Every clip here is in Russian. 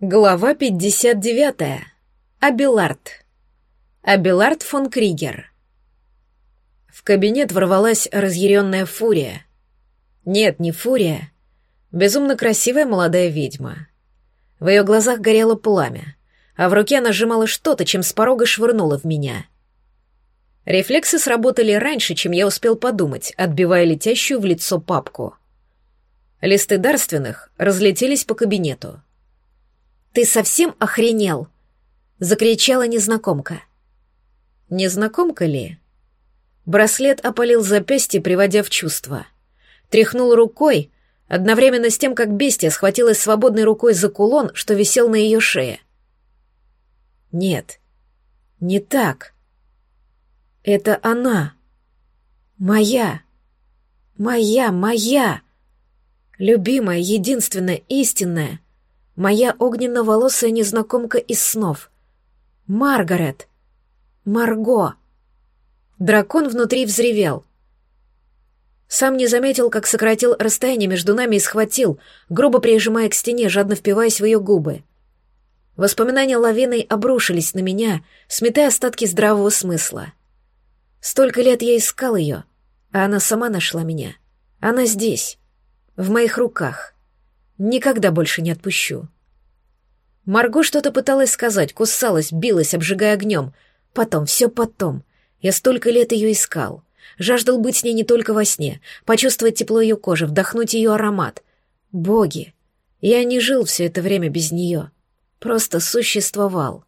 Глава 59. Абилард. Абилард фон Кригер. В кабинет ворвалась разъяренная фурия. Нет, не фурия. Безумно красивая молодая ведьма. В ее глазах горело пламя, а в руке она сжимала что-то, чем с порога швырнула в меня. Рефлексы сработали раньше, чем я успел подумать, отбивая летящую в лицо папку. Листы дарственных разлетелись по кабинету — «Ты совсем охренел?» — закричала незнакомка. «Незнакомка ли?» Браслет опалил запястье, приводя в чувство. Тряхнул рукой, одновременно с тем, как бестия схватилась свободной рукой за кулон, что висел на ее шее. «Нет, не так. Это она. Моя. Моя, моя. Любимая, единственная, истинная» Моя огненно-волосая незнакомка из снов. Маргарет. Марго. Дракон внутри взревел. Сам не заметил, как сократил расстояние между нами и схватил, грубо прижимая к стене, жадно впиваясь в ее губы. Воспоминания лавиной обрушились на меня, сметая остатки здравого смысла. Столько лет я искал ее, а она сама нашла меня. Она здесь, в моих руках. Никогда больше не отпущу. Марго что-то пыталась сказать, кусалась, билась, обжигая огнем. Потом, все потом. Я столько лет ее искал. Жаждал быть с ней не только во сне, почувствовать тепло ее кожи, вдохнуть ее аромат. Боги! Я не жил все это время без нее. Просто существовал.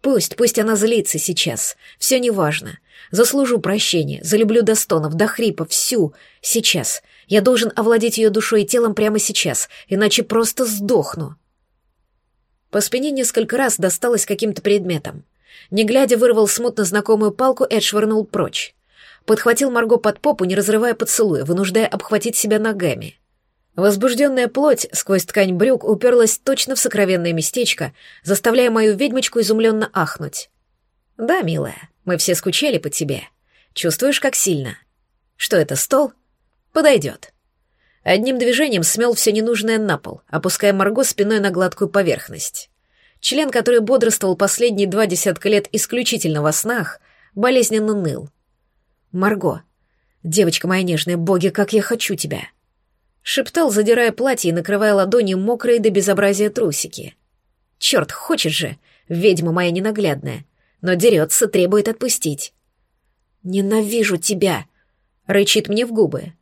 Пусть, пусть она злится сейчас. Все неважно. Заслужу прощения, залюблю до стонов, до хрипа, всю. Сейчас. Я должен овладеть ее душой и телом прямо сейчас, иначе просто сдохну. По спине несколько раз досталось каким-то предметом. Не глядя, вырвал смутно знакомую палку и отшвырнул прочь. Подхватил Марго под попу, не разрывая поцелуя, вынуждая обхватить себя ногами. Возбужденная плоть сквозь ткань брюк уперлась точно в сокровенное местечко, заставляя мою ведьмочку изумленно ахнуть. «Да, милая, мы все скучали по тебе. Чувствуешь, как сильно? Что это, стол?» Подойдет. Одним движением смел все ненужное на пол, опуская Марго спиной на гладкую поверхность. Член, который бодрствовал последние два десятка лет исключительно во снах, болезненно ныл. «Марго, девочка моя нежная, боги, как я хочу тебя!» Шептал, задирая платье и накрывая ладонью мокрые до безобразия трусики. «Черт, хочет же, ведьма моя ненаглядная, но дерется, требует отпустить». «Ненавижу тебя!» — рычит мне в губы.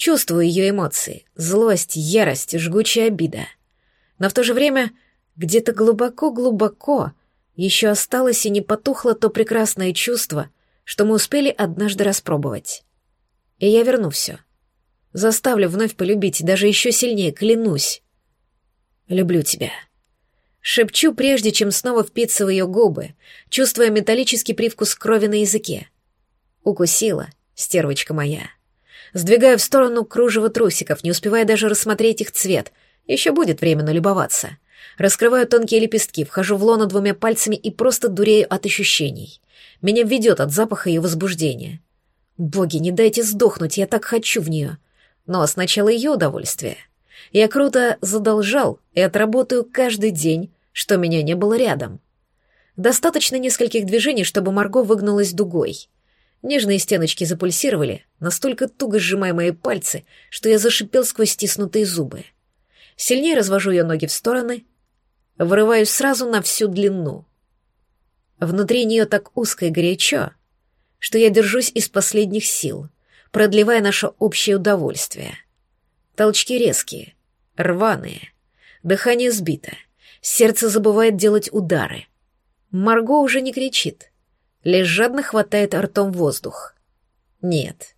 Чувствую ее эмоции. Злость, ярость, жгучая обида. Но в то же время где-то глубоко-глубоко еще осталось и не потухло то прекрасное чувство, что мы успели однажды распробовать. И я верну все. Заставлю вновь полюбить, даже еще сильнее, клянусь. Люблю тебя. Шепчу, прежде чем снова впиться в ее губы, чувствуя металлический привкус крови на языке. Укусила, стервочка моя. Сдвигаю в сторону кружево трусиков, не успевая даже рассмотреть их цвет. Еще будет время налюбоваться. Раскрываю тонкие лепестки, вхожу в лоно двумя пальцами и просто дурею от ощущений. Меня ведет от запаха ее возбуждения. Боги, не дайте сдохнуть, я так хочу в нее. Но сначала ее удовольствие. Я круто задолжал и отработаю каждый день, что меня не было рядом. Достаточно нескольких движений, чтобы Марго выгнулась дугой — Нежные стеночки запульсировали, настолько туго сжимая мои пальцы, что я зашипел сквозь стиснутые зубы. Сильнее развожу ее ноги в стороны, вырываюсь сразу на всю длину. Внутри нее так узко и горячо, что я держусь из последних сил, продлевая наше общее удовольствие. Толчки резкие, рваные, дыхание сбито, сердце забывает делать удары. Марго уже не кричит, лишь жадно хватает ртом воздух. Нет,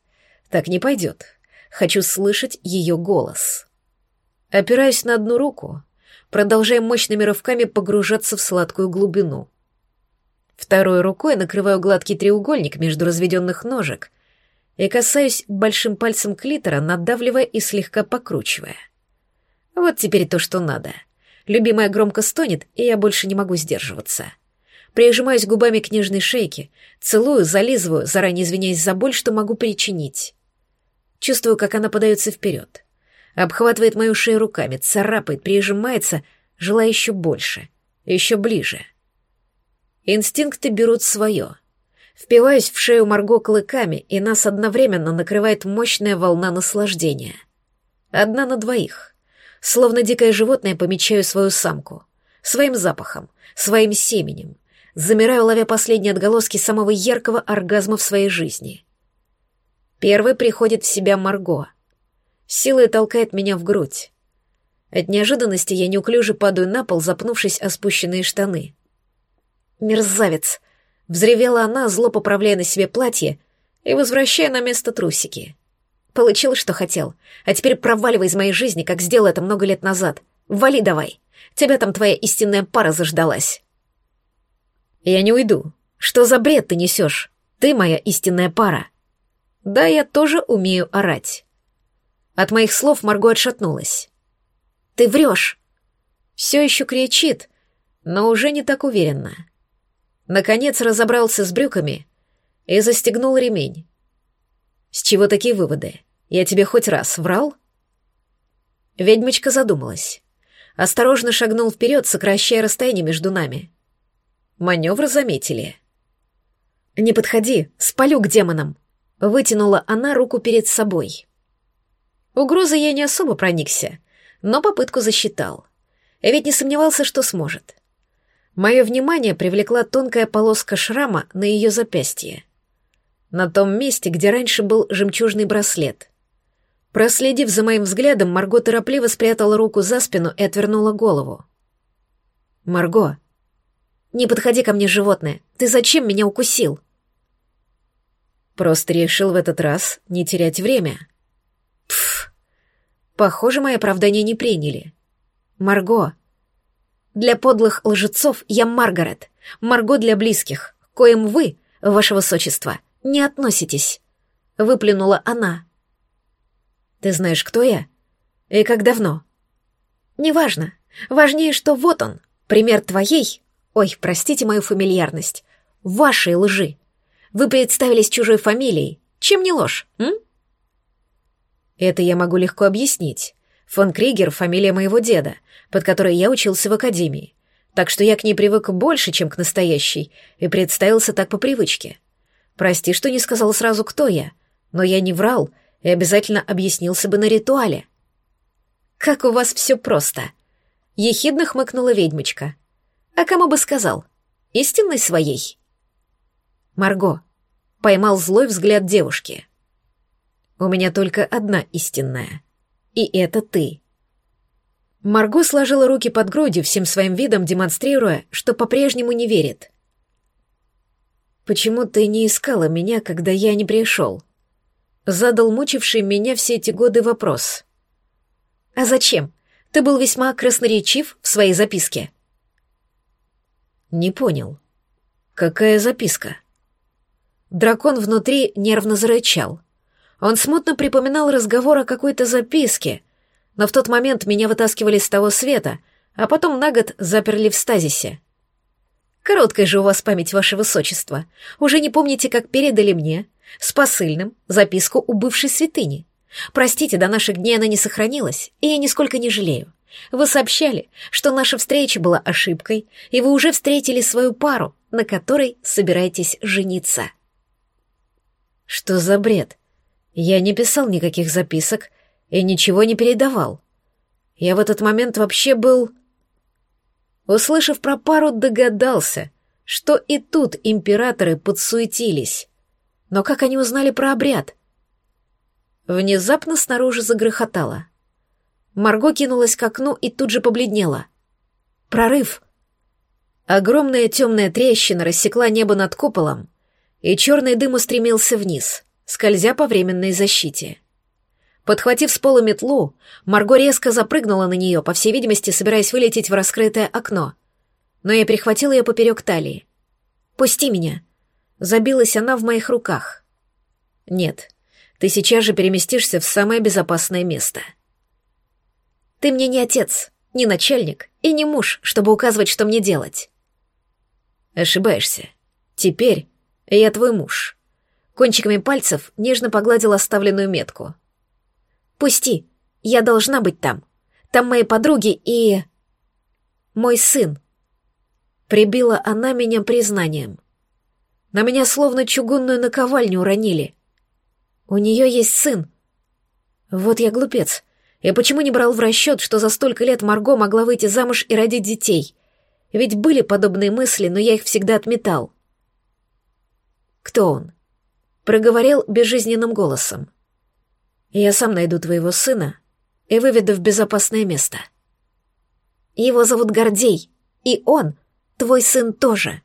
так не пойдет. Хочу слышать ее голос. Опираюсь на одну руку, продолжая мощными рывками погружаться в сладкую глубину. Второй рукой накрываю гладкий треугольник между разведенных ножек и касаюсь большим пальцем клитора, надавливая и слегка покручивая. Вот теперь то, что надо. Любимая громко стонет, и я больше не могу сдерживаться. — Прижимаюсь губами к нежной шейке, целую, зализываю, заранее извиняясь за боль, что могу причинить. Чувствую, как она подается вперед. Обхватывает мою шею руками, царапает, прижимается, желая еще больше, еще ближе. Инстинкты берут свое. Впиваюсь в шею Марго клыками, и нас одновременно накрывает мощная волна наслаждения. Одна на двоих. Словно дикое животное помечаю свою самку. Своим запахом, своим семенем. Замираю, ловя последние отголоски самого яркого оргазма в своей жизни. Первый приходит в себя Марго. Силой толкает меня в грудь. От неожиданности я неуклюже падаю на пол, запнувшись о спущенные штаны. «Мерзавец!» — взревела она, зло поправляя на себе платье и возвращая на место трусики. «Получил, что хотел. А теперь проваливай из моей жизни, как сделал это много лет назад. Вали давай. Тебя там твоя истинная пара заждалась». «Я не уйду. Что за бред ты несешь? Ты моя истинная пара». «Да, я тоже умею орать». От моих слов Марго отшатнулась. «Ты врешь!» Все еще кричит, но уже не так уверенно. Наконец разобрался с брюками и застегнул ремень. «С чего такие выводы? Я тебе хоть раз врал?» Ведьмочка задумалась. Осторожно шагнул вперед, сокращая расстояние между нами. Маневр заметили. «Не подходи, спалю к демонам!» Вытянула она руку перед собой. Угрозы я не особо проникся, но попытку засчитал. Ведь не сомневался, что сможет. Мое внимание привлекла тонкая полоска шрама на ее запястье. На том месте, где раньше был жемчужный браслет. Проследив за моим взглядом, Марго торопливо спрятала руку за спину и отвернула голову. «Марго, не подходи ко мне, животное. Ты зачем меня укусил?» Просто решил в этот раз не терять время. Пф. Похоже, мои оправдания не приняли. Марго. Для подлых лжецов я Маргарет. Марго для близких, коим вы, ваше высочество, не относитесь. Выплюнула она. Ты знаешь, кто я? И как давно? Неважно. Важнее, что вот он, пример твоей, ой, простите мою фамильярность, вашей лжи. Вы представились чужой фамилией. Чем не ложь, м? Это я могу легко объяснить. Фон Кригер — фамилия моего деда, под которой я учился в академии. Так что я к ней привык больше, чем к настоящей, и представился так по привычке. Прости, что не сказал сразу, кто я, но я не врал и обязательно объяснился бы на ритуале. «Как у вас все просто!» — ехидно хмыкнула ведьмочка. «А кому бы сказал? Истинной своей?» Марго. Поймал злой взгляд девушки. У меня только одна истинная. И это ты. Марго сложила руки под грудью, всем своим видом демонстрируя, что по-прежнему не верит. «Почему ты не искала меня, когда я не пришел?» Задал мучивший меня все эти годы вопрос. «А зачем? Ты был весьма красноречив в своей записке». «Не понял. Какая записка?» Дракон внутри нервно зарычал. Он смутно припоминал разговор о какой-то записке, но в тот момент меня вытаскивали с того света, а потом на год заперли в стазисе. Короткая же у вас память, ваше высочество. Уже не помните, как передали мне, с посыльным, записку у бывшей святыни. Простите, до наших дней она не сохранилась, и я нисколько не жалею. Вы сообщали, что наша встреча была ошибкой, и вы уже встретили свою пару, на которой собираетесь жениться. Что за бред? Я не писал никаких записок и ничего не передавал. Я в этот момент вообще был... Услышав про пару, догадался, что и тут императоры подсуетились. Но как они узнали про обряд? Внезапно снаружи загрохотало. Марго кинулась к окну и тут же побледнела. Прорыв. Огромная темная трещина рассекла небо над куполом, и черный дым устремился вниз, скользя по временной защите. Подхватив с пола метлу, Марго резко запрыгнула на нее, по всей видимости, собираясь вылететь в раскрытое окно. Но я перехватила ее поперек талии. «Пусти меня!» Забилась она в моих руках. «Нет, ты сейчас же переместишься в самое безопасное место». «Ты мне не отец, не начальник и не муж, чтобы указывать, что мне делать». «Ошибаешься. Теперь «Я твой муж». Кончиками пальцев нежно погладил оставленную метку. «Пусти, я должна быть там. Там мои подруги и...» Мой сын. Прибила она меня признанием. На меня словно чугунную наковальню уронили. У нее есть сын. Вот я глупец. Я почему не брал в расчет, что за столько лет Марго могла выйти замуж и родить детей? Ведь были подобные мысли, но я их всегда отметал. Кто он? Проговорил безжизненным голосом. Я сам найду твоего сына и выведу в безопасное место. Его зовут Гордей, и он, твой сын тоже.